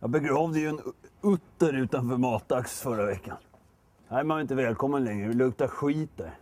Jag begravde ju en utter utanför Matax förra veckan. Här är man inte välkommen längre, det luktar skit där.